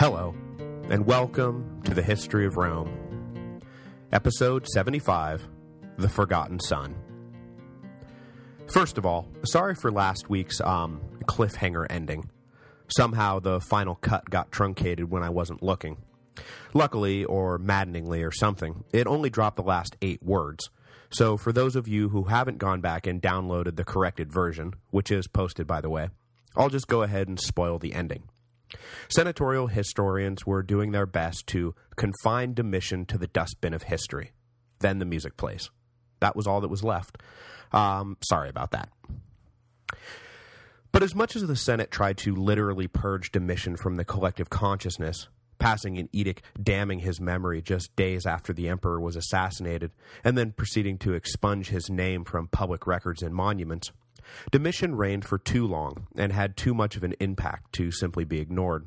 Hello, and welcome to the History of Rome. Episode 75, The Forgotten Son. First of all, sorry for last week's um, cliffhanger ending. Somehow the final cut got truncated when I wasn't looking. Luckily, or maddeningly or something, it only dropped the last eight words. So for those of you who haven't gone back and downloaded the corrected version, which is posted by the way, I'll just go ahead and spoil the ending. Senatorial historians were doing their best to confine Domitian to the dustbin of history. Then the music plays. That was all that was left. Um, sorry about that. But as much as the Senate tried to literally purge Domitian from the collective consciousness, passing an edict damning his memory just days after the emperor was assassinated, and then proceeding to expunge his name from public records and monuments, Domitian reigned for too long and had too much of an impact to simply be ignored.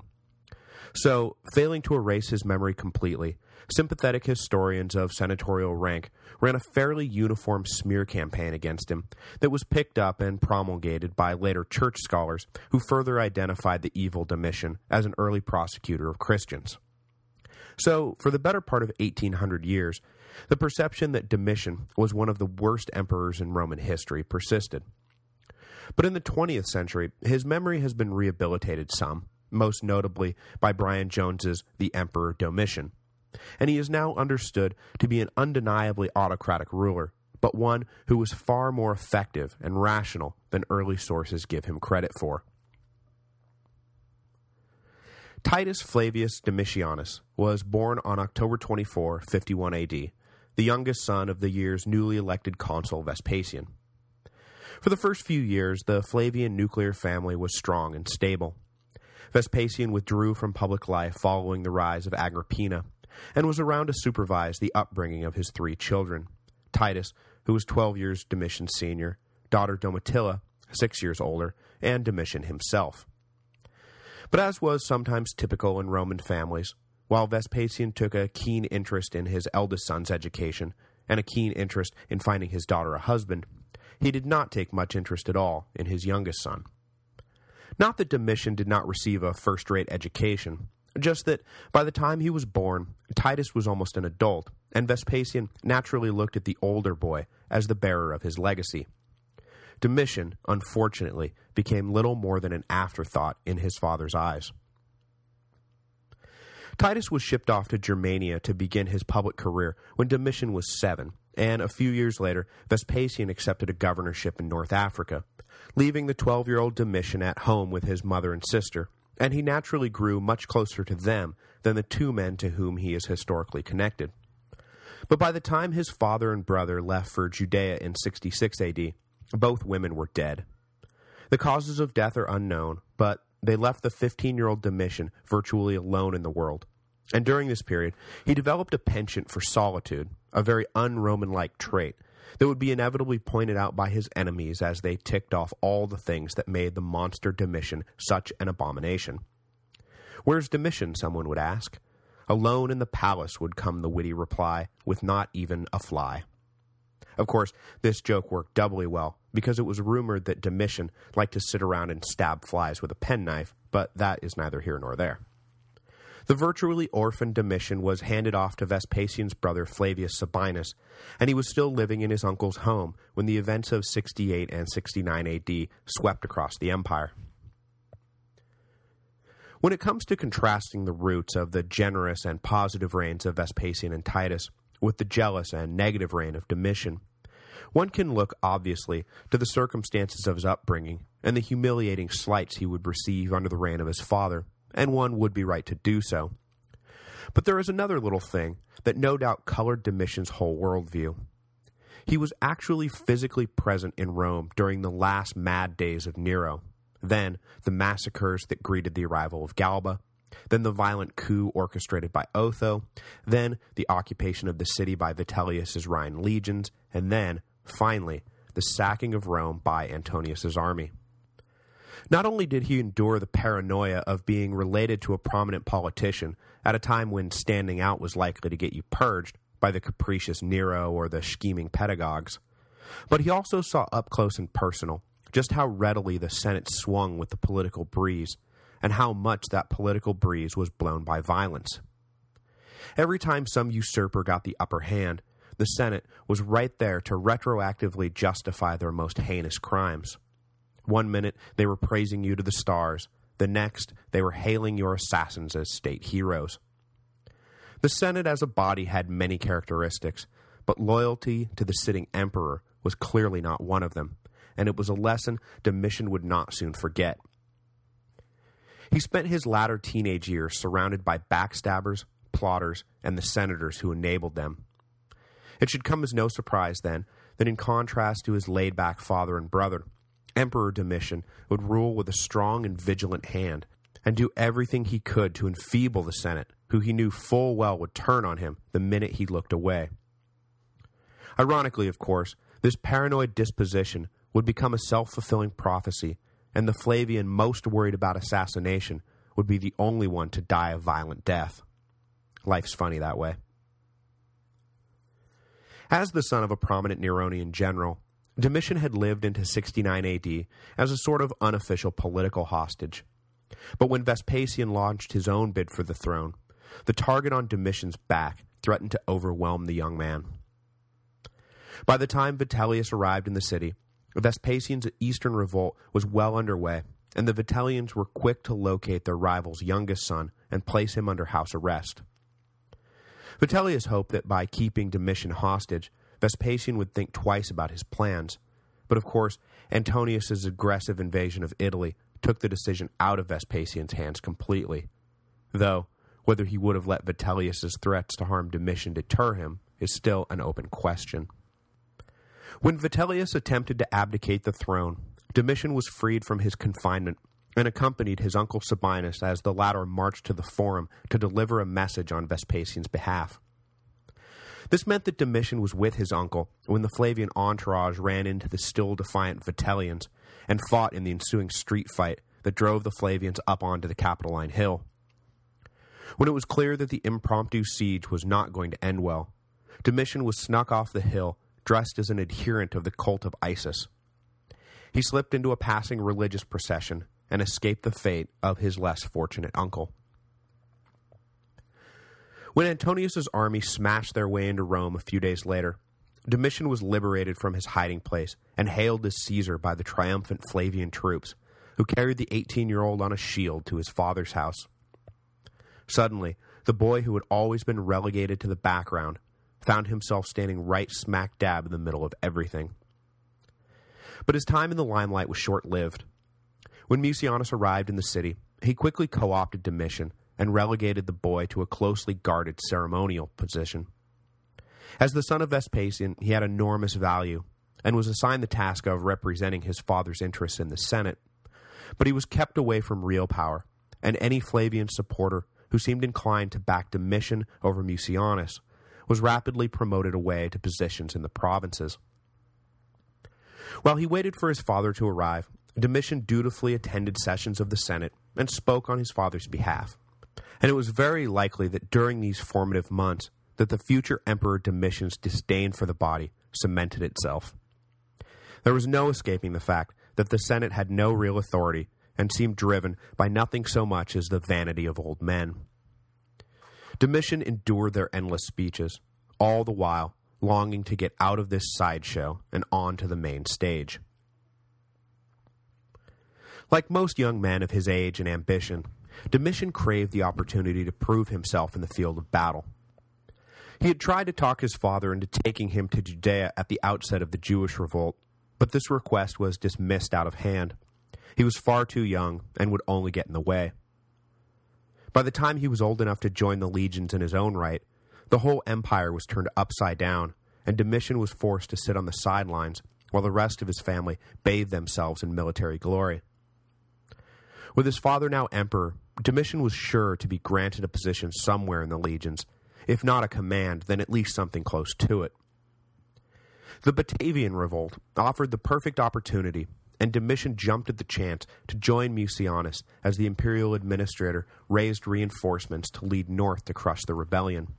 So, failing to erase his memory completely, sympathetic historians of senatorial rank ran a fairly uniform smear campaign against him that was picked up and promulgated by later church scholars who further identified the evil Domitian as an early prosecutor of Christians. So, for the better part of 1800 years, the perception that Domitian was one of the worst emperors in Roman history persisted. But in the 20th century, his memory has been rehabilitated some, most notably by Brian Jones's The Emperor Domitian, and he is now understood to be an undeniably autocratic ruler, but one who was far more effective and rational than early sources give him credit for. Titus Flavius Domitianus was born on October 24, 51 AD, the youngest son of the year's newly elected consul Vespasian. For the first few years, the Flavian nuclear family was strong and stable. Vespasian withdrew from public life following the rise of Agrippina, and was around to supervise the upbringing of his three children, Titus, who was 12 years Domitian's senior, daughter Domitilla, six years older, and Domitian himself. But as was sometimes typical in Roman families, while Vespasian took a keen interest in his eldest son's education, and a keen interest in finding his daughter a husband, he did not take much interest at all in his youngest son. Not that Domitian did not receive a first-rate education, just that by the time he was born, Titus was almost an adult, and Vespasian naturally looked at the older boy as the bearer of his legacy. Domitian, unfortunately, became little more than an afterthought in his father's eyes. Titus was shipped off to Germania to begin his public career when Domitian was seven, and a few years later, Vespasian accepted a governorship in North Africa, leaving the 12-year-old Domitian at home with his mother and sister, and he naturally grew much closer to them than the two men to whom he is historically connected. But by the time his father and brother left for Judea in 66 AD, both women were dead. The causes of death are unknown, but they left the 15-year-old Domitian virtually alone in the world, and during this period, he developed a penchant for solitude, a very un-Roman-like trait, that would be inevitably pointed out by his enemies as they ticked off all the things that made the monster Domitian such an abomination. Where's Domitian, someone would ask. Alone in the palace would come the witty reply, with not even a fly. Of course, this joke worked doubly well, because it was rumored that Domitian liked to sit around and stab flies with a penknife, but that is neither here nor there. The virtually orphaned Domitian was handed off to Vespasian's brother Flavius Sabinus, and he was still living in his uncle's home when the events of 68 and 69 AD swept across the empire. When it comes to contrasting the roots of the generous and positive reigns of Vespasian and Titus with the jealous and negative reign of Domitian, one can look, obviously, to the circumstances of his upbringing and the humiliating slights he would receive under the reign of his father, and one would be right to do so. But there is another little thing that no doubt colored Domitian's whole worldview. He was actually physically present in Rome during the last mad days of Nero, then the massacres that greeted the arrival of Galba, then the violent coup orchestrated by Otho, then the occupation of the city by Vitellius's Rhine legions, and then, finally, the sacking of Rome by Antonius's army. Not only did he endure the paranoia of being related to a prominent politician at a time when standing out was likely to get you purged by the capricious Nero or the scheming pedagogues, but he also saw up close and personal just how readily the Senate swung with the political breeze, and how much that political breeze was blown by violence. Every time some usurper got the upper hand, the Senate was right there to retroactively justify their most heinous crimes. One minute, they were praising you to the stars. The next, they were hailing your assassins as state heroes. The Senate as a body had many characteristics, but loyalty to the sitting emperor was clearly not one of them, and it was a lesson Domitian would not soon forget. He spent his latter teenage years surrounded by backstabbers, plotters, and the senators who enabled them. It should come as no surprise, then, that in contrast to his laid-back father and brother, Emperor Domitian would rule with a strong and vigilant hand, and do everything he could to enfeeble the Senate, who he knew full well would turn on him the minute he looked away. Ironically, of course, this paranoid disposition would become a self-fulfilling prophecy, and the Flavian most worried about assassination would be the only one to die a violent death. Life's funny that way. As the son of a prominent Neronian general, Domitian had lived into 69 AD as a sort of unofficial political hostage. But when Vespasian launched his own bid for the throne, the target on Domitian's back threatened to overwhelm the young man. By the time Vitellius arrived in the city, Vespasian's eastern revolt was well underway, and the Vitellians were quick to locate their rival's youngest son and place him under house arrest. Vitellius hoped that by keeping Domitian hostage, Vespasian would think twice about his plans. But of course, Antonius's aggressive invasion of Italy took the decision out of Vespasian's hands completely. Though, whether he would have let Vitellius's threats to harm Domitian deter him is still an open question. When Vitellius attempted to abdicate the throne, Domitian was freed from his confinement and accompanied his uncle Sabinus as the latter marched to the Forum to deliver a message on Vespasian's behalf. This meant that Domitian was with his uncle when the Flavian entourage ran into the still defiant Vitellians and fought in the ensuing street fight that drove the Flavians up onto the Capitoline Hill. When it was clear that the impromptu siege was not going to end well, Domitian was snuck off the hill dressed as an adherent of the cult of Isis. He slipped into a passing religious procession and escaped the fate of his less fortunate uncle. When Antonius's army smashed their way into Rome a few days later, Domitian was liberated from his hiding place and hailed as Caesar by the triumphant Flavian troops, who carried the 18-year-old on a shield to his father's house. Suddenly, the boy who had always been relegated to the background found himself standing right smack dab in the middle of everything. But his time in the limelight was short-lived. When Mucianus arrived in the city, he quickly co-opted Domitian and relegated the boy to a closely guarded ceremonial position. As the son of Vespasian, he had enormous value, and was assigned the task of representing his father's interests in the Senate, but he was kept away from real power, and any Flavian supporter who seemed inclined to back Domitian over Mucianus was rapidly promoted away to positions in the provinces. While he waited for his father to arrive, Domitian dutifully attended sessions of the Senate and spoke on his father's behalf. And it was very likely that during these formative months that the future Emperor Domitian's disdain for the body cemented itself. There was no escaping the fact that the Senate had no real authority and seemed driven by nothing so much as the vanity of old men. Domitian endured their endless speeches, all the while longing to get out of this sideshow and on to the main stage. Like most young men of his age and ambition, Domitian craved the opportunity to prove himself in the field of battle. He had tried to talk his father into taking him to Judea at the outset of the Jewish revolt, but this request was dismissed out of hand. He was far too young and would only get in the way. By the time he was old enough to join the legions in his own right, the whole empire was turned upside down, and Domitian was forced to sit on the sidelines while the rest of his family bathed themselves in military glory. With his father now emperor, Domitian was sure to be granted a position somewhere in the legions, if not a command, then at least something close to it. The Batavian revolt offered the perfect opportunity, and Domitian jumped at the chance to join Mucianus as the imperial administrator raised reinforcements to lead north to crush the rebellion.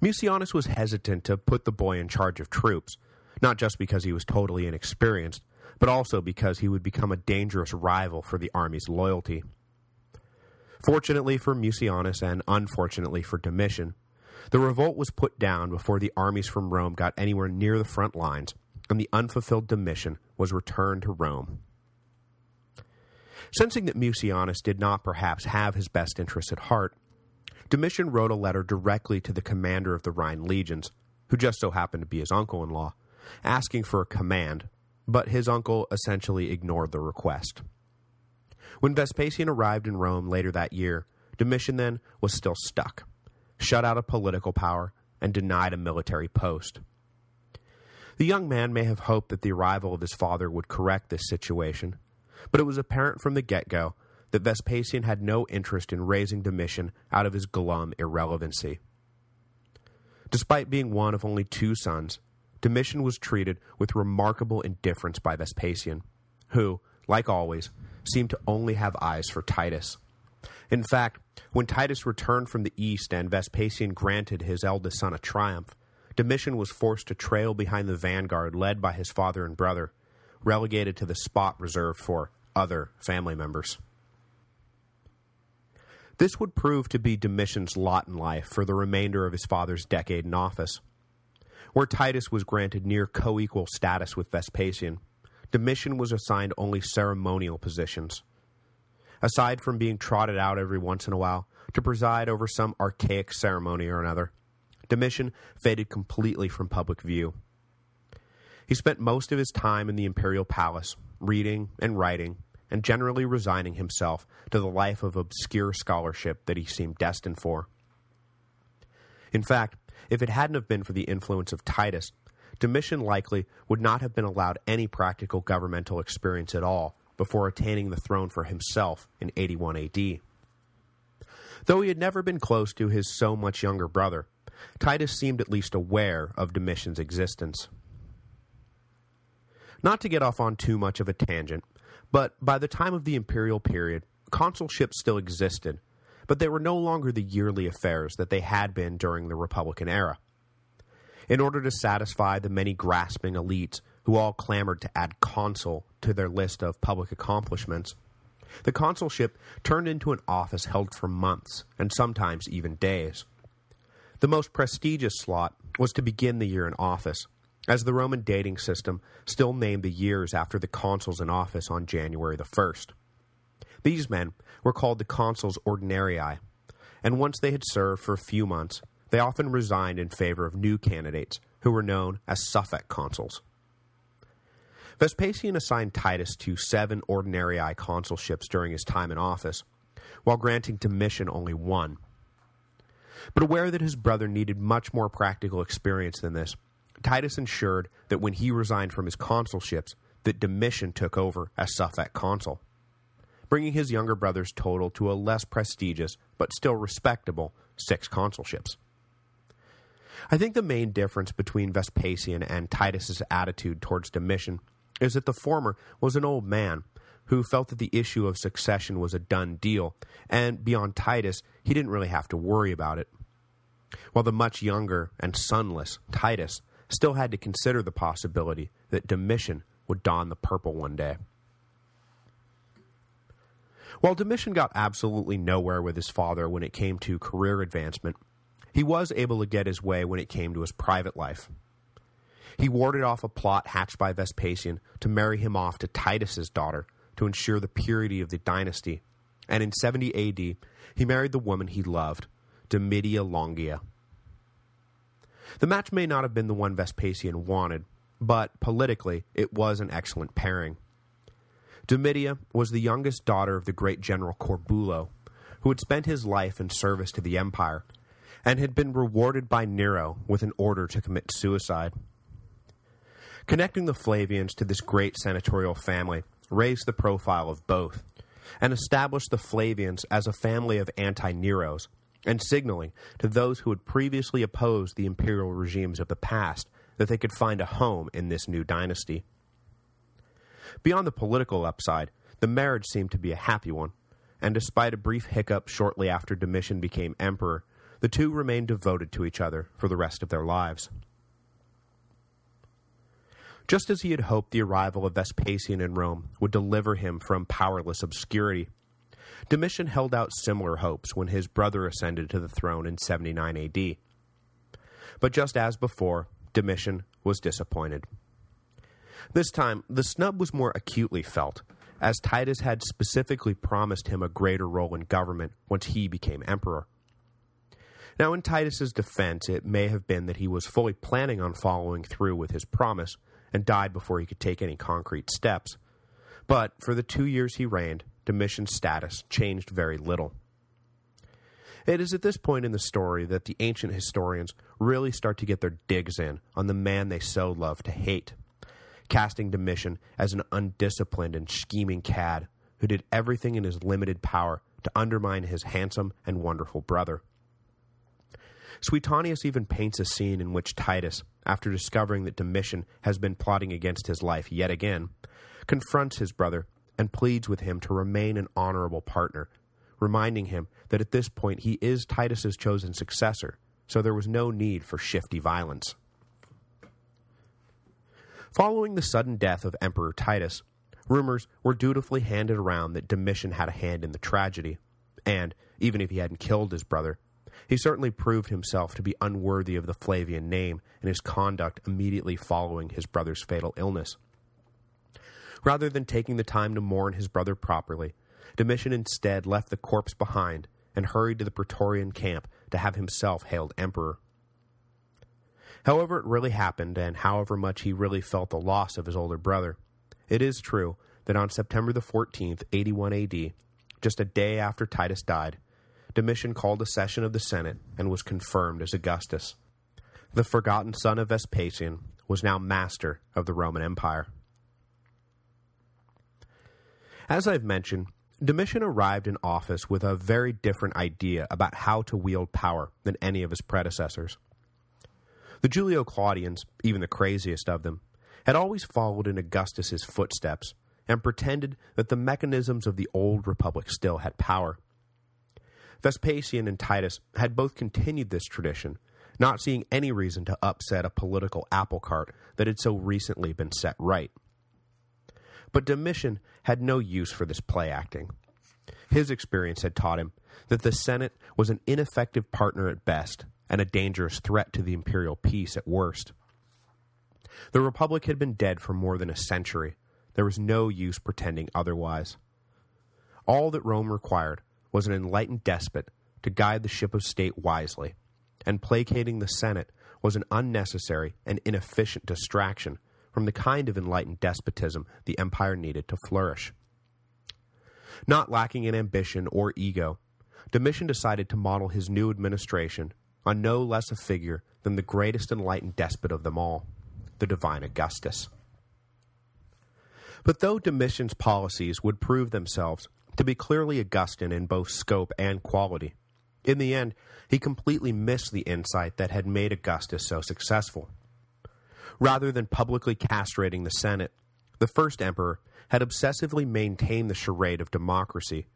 Mucianus was hesitant to put the boy in charge of troops, not just because he was totally inexperienced, but also because he would become a dangerous rival for the army's loyalty. Fortunately for Mucianus and unfortunately for Domitian, the revolt was put down before the armies from Rome got anywhere near the front lines, and the unfulfilled Domitian was returned to Rome. Sensing that Mucianus did not perhaps have his best interests at heart, Domitian wrote a letter directly to the commander of the Rhine legions, who just so happened to be his uncle-in-law, asking for a command, but his uncle essentially ignored the request. When Vespasian arrived in Rome later that year, Domitian then was still stuck, shut out of political power, and denied a military post. The young man may have hoped that the arrival of his father would correct this situation, but it was apparent from the get-go that Vespasian had no interest in raising Domitian out of his glum irrelevancy. Despite being one of only two sons, Domitian was treated with remarkable indifference by Vespasian, who, like always, seemed to only have eyes for Titus. In fact, when Titus returned from the east and Vespasian granted his eldest son a triumph, Domitian was forced to trail behind the vanguard led by his father and brother, relegated to the spot reserved for other family members. This would prove to be Domitian's lot in life for the remainder of his father's decade in office. Where Titus was granted near co-equal status with Vespasian, Domitian was assigned only ceremonial positions. Aside from being trotted out every once in a while to preside over some archaic ceremony or another, Domitian faded completely from public view. He spent most of his time in the imperial palace, reading and writing, and generally resigning himself to the life of obscure scholarship that he seemed destined for. In fact, if it hadn't have been for the influence of Titus, Domitian likely would not have been allowed any practical governmental experience at all before attaining the throne for himself in 81 AD. Though he had never been close to his so much younger brother, Titus seemed at least aware of Domitian's existence. Not to get off on too much of a tangent, but by the time of the imperial period, consulships still existed, but they were no longer the yearly affairs that they had been during the Republican era. In order to satisfy the many grasping elites who all clamored to add consul to their list of public accomplishments, the consulship turned into an office held for months, and sometimes even days. The most prestigious slot was to begin the year in office, as the Roman dating system still named the years after the consuls in office on January the 1st. These men were called the consuls ordinarii, and once they had served for a few months, they often resigned in favor of new candidates, who were known as suffect consuls. Vespasian assigned Titus to seven ordinarii consulships during his time in office, while granting Domitian only one. But aware that his brother needed much more practical experience than this, Titus ensured that when he resigned from his consulships, that Domitian took over as suffect consul, bringing his younger brother's total to a less prestigious, but still respectable, six consulships. I think the main difference between Vespasian and Titus's attitude towards Domitian is that the former was an old man who felt that the issue of succession was a done deal, and beyond Titus, he didn't really have to worry about it. While the much younger and sonless Titus still had to consider the possibility that Domitian would don the purple one day. While Domitian got absolutely nowhere with his father when it came to career advancement, he was able to get his way when it came to his private life. He warded off a plot hatched by Vespasian to marry him off to Titus's daughter to ensure the purity of the dynasty, and in 70 AD, he married the woman he loved, Domitia Longina. The match may not have been the one Vespasian wanted, but politically, it was an excellent pairing. Domitia was the youngest daughter of the great general Corbulo, who had spent his life in service to the empire, and had been rewarded by Nero with an order to commit suicide. Connecting the Flavians to this great senatorial family raised the profile of both, and established the Flavians as a family of anti-Neros, and signaling to those who had previously opposed the imperial regimes of the past that they could find a home in this new dynasty. Beyond the political upside, the marriage seemed to be a happy one, and despite a brief hiccup shortly after Domitian became emperor, the two remained devoted to each other for the rest of their lives. Just as he had hoped the arrival of Vespasian in Rome would deliver him from powerless obscurity, Domitian held out similar hopes when his brother ascended to the throne in 79 AD. But just as before, Domitian was disappointed. This time, the snub was more acutely felt, as Titus had specifically promised him a greater role in government once he became emperor. Now, in Titus's defense, it may have been that he was fully planning on following through with his promise and died before he could take any concrete steps. But for the two years he reigned, Domitian's status changed very little. It is at this point in the story that the ancient historians really start to get their digs in on the man they so love to hate, casting Domitian as an undisciplined and scheming cad who did everything in his limited power to undermine his handsome and wonderful brother. Suetonius even paints a scene in which Titus, after discovering that Domitian has been plotting against his life yet again, confronts his brother and pleads with him to remain an honorable partner, reminding him that at this point he is Titus's chosen successor, so there was no need for shifty violence. Following the sudden death of Emperor Titus, rumors were dutifully handed around that Domitian had a hand in the tragedy, and, even if he hadn't killed his brother, he certainly proved himself to be unworthy of the Flavian name in his conduct immediately following his brother's fatal illness. Rather than taking the time to mourn his brother properly, Domitian instead left the corpse behind and hurried to the Praetorian camp to have himself hailed emperor. However it really happened, and however much he really felt the loss of his older brother, it is true that on September the 14th, 81 AD, just a day after Titus died, Domitian called a session of the Senate and was confirmed as Augustus. The forgotten son of Vespasian was now master of the Roman Empire. As I've mentioned, Domitian arrived in office with a very different idea about how to wield power than any of his predecessors. The Julio Claudians, even the craziest of them, had always followed in Augustus's footsteps and pretended that the mechanisms of the old republic still had power. Vespasian and Titus had both continued this tradition, not seeing any reason to upset a political apple cart that had so recently been set right. But Domitian had no use for this play acting. His experience had taught him that the Senate was an ineffective partner at best and a dangerous threat to the imperial peace at worst. The Republic had been dead for more than a century. There was no use pretending otherwise. All that Rome required was an enlightened despot to guide the ship of state wisely, and placating the Senate was an unnecessary and inefficient distraction from the kind of enlightened despotism the empire needed to flourish. Not lacking in ambition or ego, Domitian decided to model his new administration on no less a figure than the greatest enlightened despot of them all, the divine Augustus. But though Domitian's policies would prove themselves to be clearly Augustan in both scope and quality, in the end, he completely missed the insight that had made Augustus so successful. Rather than publicly castrating the Senate, the first emperor had obsessively maintained the charade of democracy,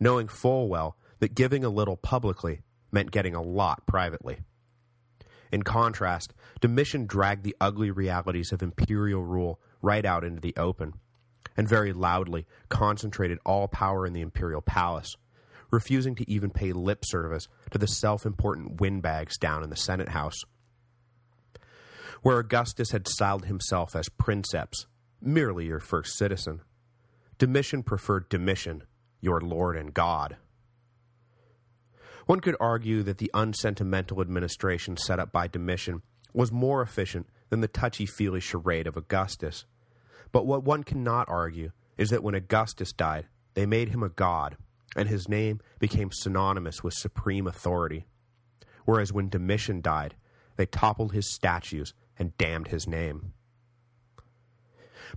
knowing full well that giving a little publicly meant getting a lot privately. In contrast, Domitian dragged the ugly realities of imperial rule right out into the open, and very loudly concentrated all power in the imperial palace, refusing to even pay lip service to the self-important windbags down in the Senate House where Augustus had styled himself as princeps, merely your first citizen. Domitian preferred Domitian, your lord and god. One could argue that the unsentimental administration set up by Domitian was more efficient than the touchy-feely charade of Augustus. But what one cannot argue is that when Augustus died, they made him a god, and his name became synonymous with supreme authority. Whereas when Domitian died, they toppled his statues and damned his name.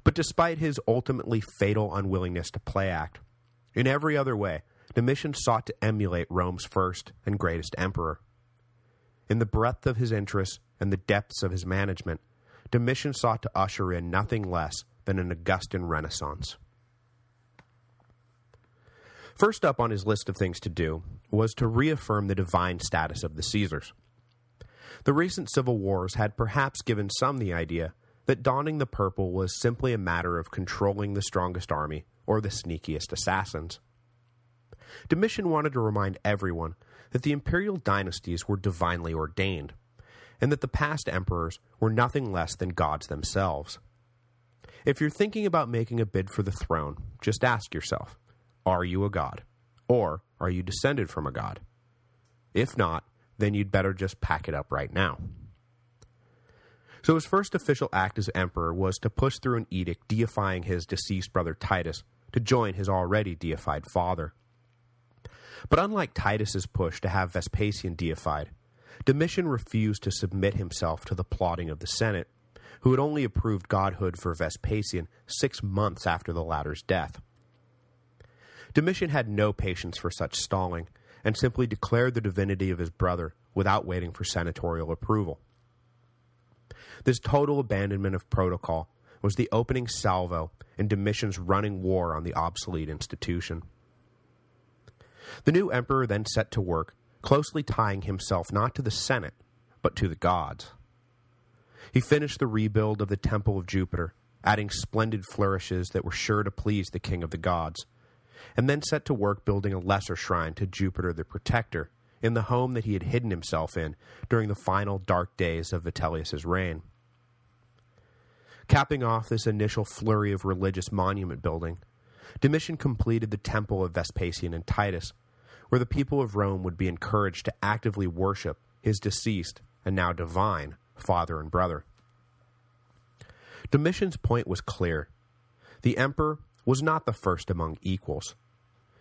But despite his ultimately fatal unwillingness to play act, in every other way, Domitian sought to emulate Rome's first and greatest emperor. In the breadth of his interests and the depths of his management, Domitian sought to usher in nothing less than an Augustan renaissance. First up on his list of things to do was to reaffirm the divine status of the Caesars. The recent civil wars had perhaps given some the idea that donning the purple was simply a matter of controlling the strongest army or the sneakiest assassins. Domitian wanted to remind everyone that the imperial dynasties were divinely ordained, and that the past emperors were nothing less than gods themselves. If you're thinking about making a bid for the throne, just ask yourself, are you a god? Or are you descended from a god? If not, then you'd better just pack it up right now. So his first official act as emperor was to push through an edict deifying his deceased brother Titus to join his already deified father. But unlike Titus's push to have Vespasian deified, Domitian refused to submit himself to the plotting of the Senate, who had only approved godhood for Vespasian six months after the latter's death. Domitian had no patience for such stalling, and simply declared the divinity of his brother without waiting for senatorial approval. This total abandonment of protocol was the opening salvo in Domitian's running war on the obsolete institution. The new emperor then set to work, closely tying himself not to the Senate, but to the gods. He finished the rebuild of the Temple of Jupiter, adding splendid flourishes that were sure to please the king of the gods, and then set to work building a lesser shrine to Jupiter the Protector in the home that he had hidden himself in during the final dark days of Vitellius's reign. Capping off this initial flurry of religious monument building, Domitian completed the temple of Vespasian and Titus, where the people of Rome would be encouraged to actively worship his deceased and now divine father and brother. Domitian's point was clear. The emperor was not the first among equals.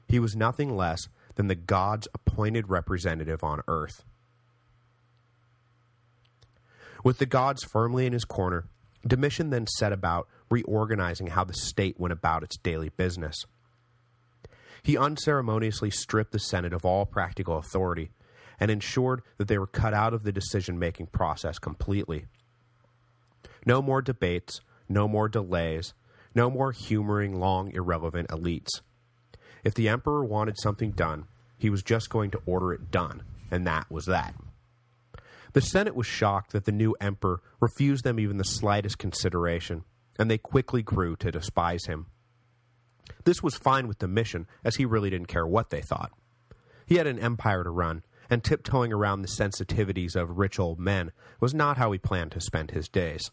He was nothing less than the God's appointed representative on earth. With the gods firmly in his corner, Domitian then set about reorganizing how the state went about its daily business. He unceremoniously stripped the Senate of all practical authority and ensured that they were cut out of the decision-making process completely. No more debates, no more delays, no more humoring long, irrelevant elites. If the emperor wanted something done, he was just going to order it done, and that was that. The Senate was shocked that the new emperor refused them even the slightest consideration, and they quickly grew to despise him. This was fine with Domitian, as he really didn't care what they thought. He had an empire to run, and tiptoeing around the sensitivities of rich old men was not how he planned to spend his days.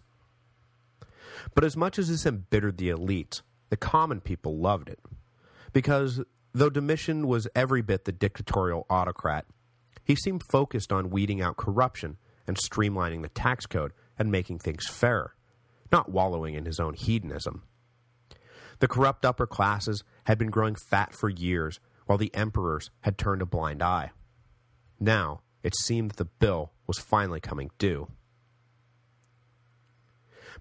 But as much as this embittered the elites, the common people loved it. Because, though Domitian was every bit the dictatorial autocrat, he seemed focused on weeding out corruption and streamlining the tax code and making things fairer, not wallowing in his own hedonism. The corrupt upper classes had been growing fat for years, while the emperors had turned a blind eye. Now, it seemed that the bill was finally coming due.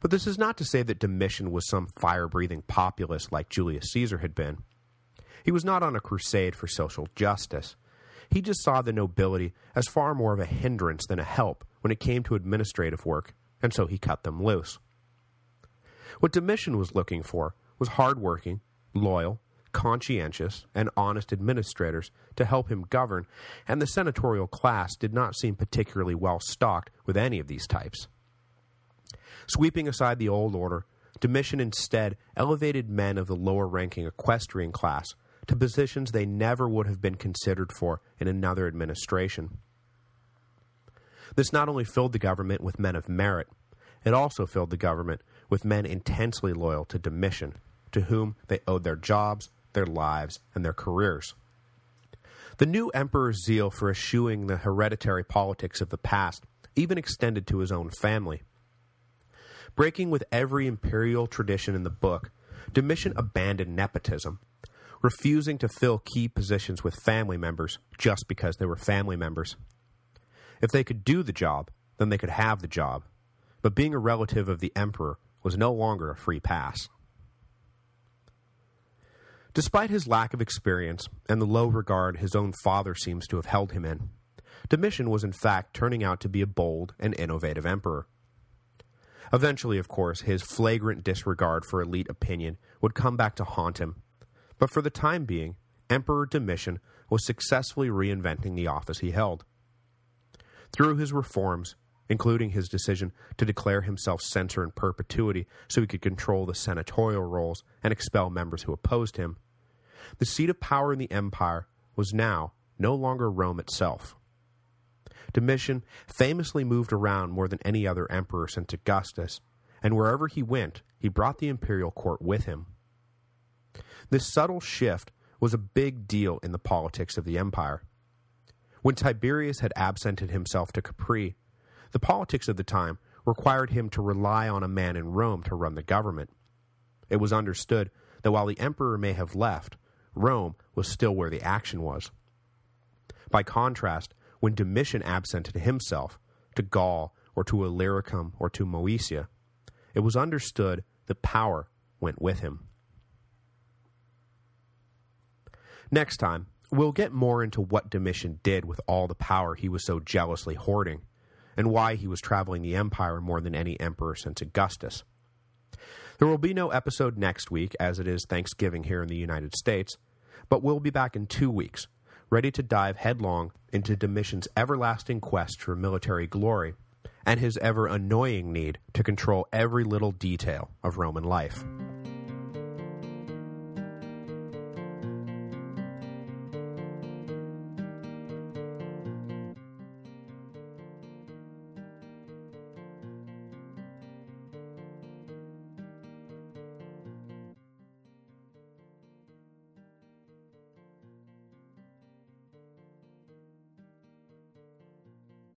But this is not to say that Domitian was some fire-breathing populist like Julius Caesar had been. He was not on a crusade for social justice. He just saw the nobility as far more of a hindrance than a help when it came to administrative work, and so he cut them loose. What Domitian was looking for was hardworking, loyal, conscientious, and honest administrators to help him govern, and the senatorial class did not seem particularly well stocked with any of these types. Sweeping aside the old order, Domitian instead elevated men of the lower-ranking equestrian class to positions they never would have been considered for in another administration. This not only filled the government with men of merit, it also filled the government with men intensely loyal to Domitian, to whom they owed their jobs, their lives, and their careers. The new emperor's zeal for eschewing the hereditary politics of the past even extended to his own family. Breaking with every imperial tradition in the book, Domitian abandoned nepotism, refusing to fill key positions with family members just because they were family members. If they could do the job, then they could have the job, but being a relative of the emperor was no longer a free pass. Despite his lack of experience and the low regard his own father seems to have held him in, Domitian was in fact turning out to be a bold and innovative emperor. Eventually, of course, his flagrant disregard for elite opinion would come back to haunt him, but for the time being, Emperor Domitian was successfully reinventing the office he held. Through his reforms, including his decision to declare himself censor in perpetuity so he could control the senatorial rolls and expel members who opposed him, the seat of power in the empire was now no longer Rome itself. Domitian famously moved around more than any other emperor since Augustus, and wherever he went, he brought the imperial court with him. This subtle shift was a big deal in the politics of the empire. When Tiberius had absented himself to Capri, the politics of the time required him to rely on a man in Rome to run the government. It was understood that while the emperor may have left, Rome was still where the action was. By contrast, when Domitian absented himself to Gaul or to Illyricum or to Moesia, it was understood that power went with him. Next time, we'll get more into what Domitian did with all the power he was so jealously hoarding, and why he was traveling the empire more than any emperor since Augustus. There will be no episode next week, as it is Thanksgiving here in the United States, but we'll be back in two weeks, ready to dive headlong into Domitian's everlasting quest for military glory and his ever-annoying need to control every little detail of Roman life.